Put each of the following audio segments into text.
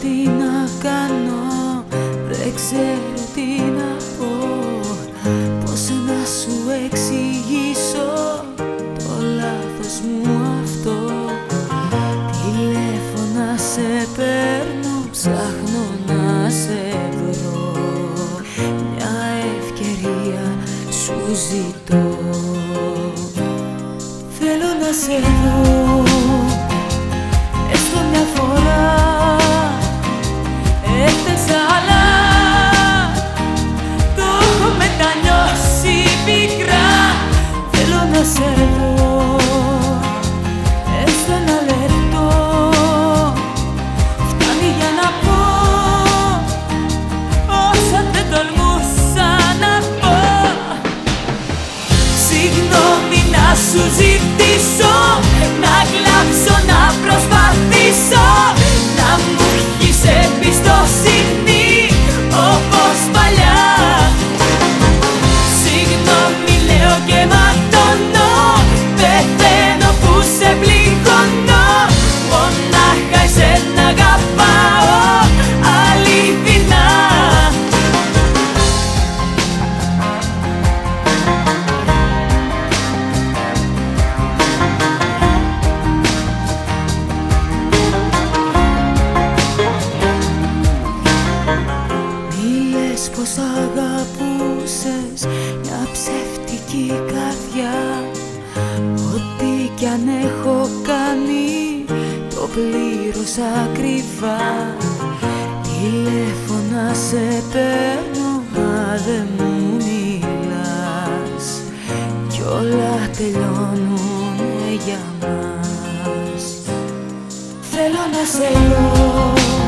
τι να κάνω Δεν ξέρω τι να πω. Πώς να σου εξηγήσω Το λάθος μου αυτό. Τηλέφωνα σε παίρνω Ψάχνω να σε βρω. Μια ευκαιρία σου ζητώ. Θέλω να σε δω. Σου ζητήσω να κλάψω να προσπαθήσω ψεύτικη καρδιά Ό,τι κι αν έχω κάνει το πλήρωσα ακριβά. Τηλέφωνα σε παίρνω μα δεν μου μιλάς. Κι όλα τελειώνουνε για μας. Θέλω να σε δω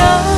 love.